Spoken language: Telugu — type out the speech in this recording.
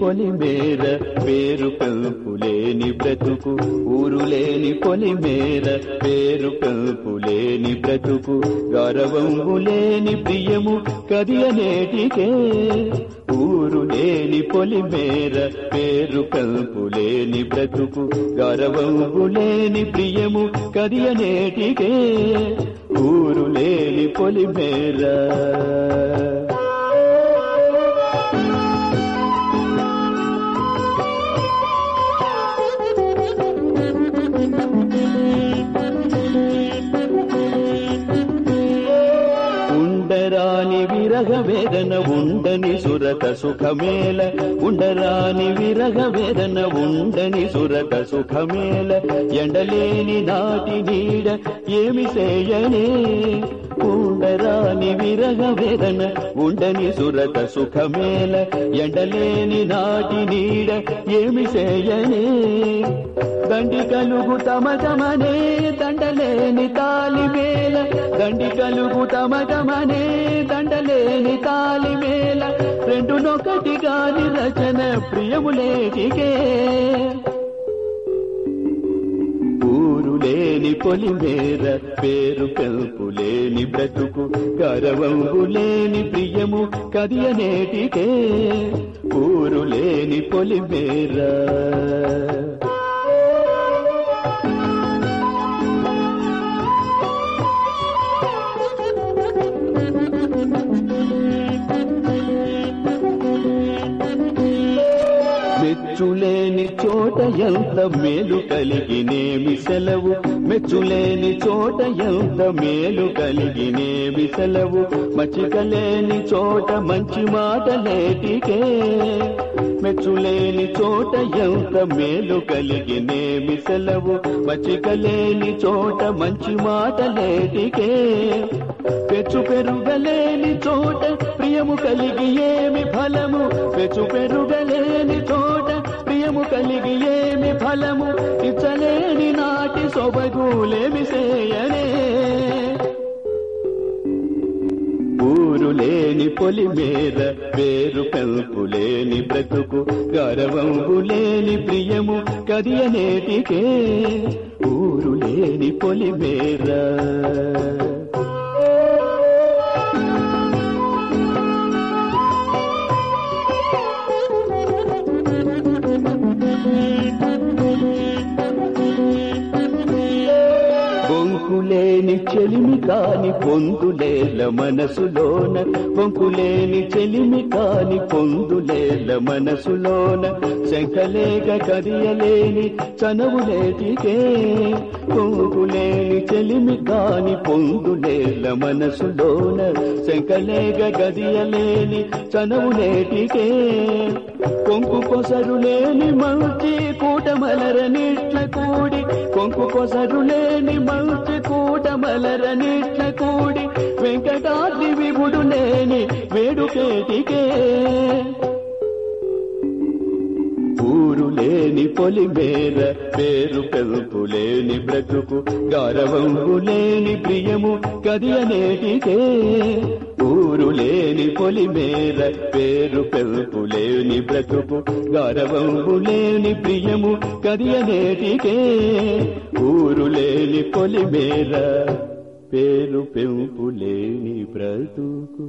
పొలిమేర పేరు పెంపులేని బ్రతుకు ఊరులేని పొలిమేర పేరు పెంపులేని బ్రతుకు గౌరవంబులేని ప్రియము కదియనేటికే ఊరు లేని పొలిమేర పేరు కల్పులేని బ్రతుకు గౌరవంబులేని ప్రియము కదియనేటికే ఊరు లేని పొలిమేర thank you. విరగ వేదన ఉండని సురత సుఖమేల ఉండరాని విరగ వేదన ఉండని సురత సుఖమేల ఎండలేని నాటి నీడ ఏమి చేయనే ఉండరాని విరగ వేదన ఉండని సురత సుఖమేల ఎండలేని నాటి నీడ ఏమి చేయనే దండి కలుగు తమ తమనే దండలేని తాలి మేల దండి కలుగు తమ తమనే దండలేని తాలి మేల రెండు నొకటి గాని రచన ప్రియములేటికే లేని పొలిమేర పేరు కల్పులేని బ్రతుకు గరవంబు లేని ప్రియము కదియనేటికే ఊరు లేని పొలిమేరా. మెచ్చులేని చోట ఎంత మేలు కలిగినేమి సెలవు? మెచ్చులేని చోట ఎంత మేలు కలిగినేమి సెలవు? మచ్చికలేని చోట మంచి మాట లేటికే మెచ్చులేని చోట ఎంత మేలు కలిగినేమి సెలవు? మచ్చికలేని చోట మంచి మాట లేటికే పెచ్చు పెరుగలేని చోట ప్రియము కలిగి ఏమి ఫలము? పెచ్చు పెరుగలేని చోట సొబగులేమి చేయనే? ఊరు పొలి మీద పేరు పెంపులేని బ్రతుకు గౌరవంబులేని ప్రియము కదియనేటికే ఊరులేని పొలి మీద బొంకులేని చెలిమి కాని పొందులేల మనసులోన. బొంకులేని చెలిమి కాని పొందులేల మనసులోన. శంకలేక కదియలేని చనవులేటికే. బొంకులేని చెలిమి కాని పొందులేల మనసులోన. శంకలేక కదియలేని చనవులేటికే. కొంకు కొసరు లేని మంచి కూటమలరని కూడి కొంకు కొసరు లేని మంచి కూటమలరనిట్ల కూడి వెంకటాద్రి విభుడు లేని వేడుకేటికే ఊరు లేని పొలిమేర పేరు పెంపు లేని బ్రతుకు గౌరవంబు లేని ప్రియము కది అనేటికే పొలిమేర పేరు పెంపు లేని బ్రతుకు గౌరవంబు లేని ప్రియము కదియనేటికే ఊరు లేని పొలిమేర పేరు పెంపు లేని బ్రతుకు.